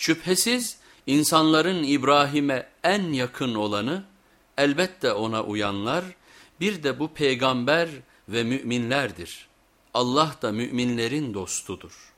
Şüphesiz insanların İbrahim'e en yakın olanı elbette ona uyanlar bir de bu peygamber ve müminlerdir. Allah da müminlerin dostudur.